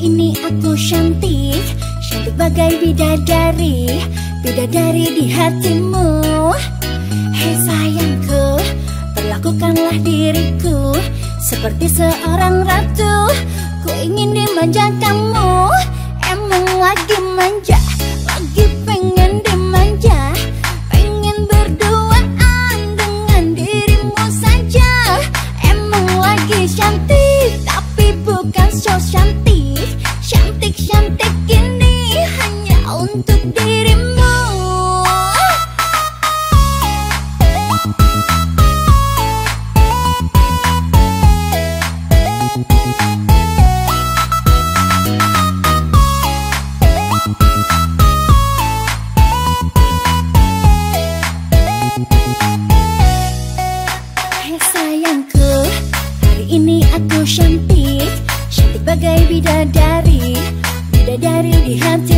ini aku cantik Cantik bagai bidadari Bidadari di hatimu. Hei sayangku, perlakukanlah diriku Seperti seorang ratu. Ku ingin dimanja kamu Emang lagi manja so cantik Cantik-cantik ini Hanya untuk dirimu bagai bidadari. Bidadari di hatimu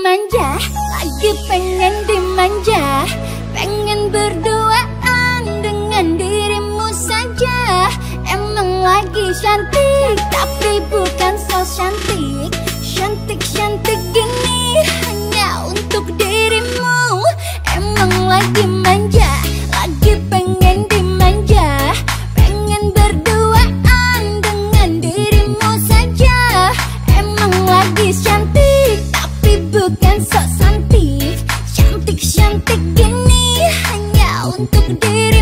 dimanja Lagi pengen dimanja. Pengen berduaan dengan dirimu saja. Emang lagi cantik Tapi bukan so cantik. Cantik-cantik gini Hanya untuk dirimu. Emang lagi manja Lagi pengen dimanja. Pengen berduaan dengan dirimu saja. Emang lagi cantik. untuk sendiri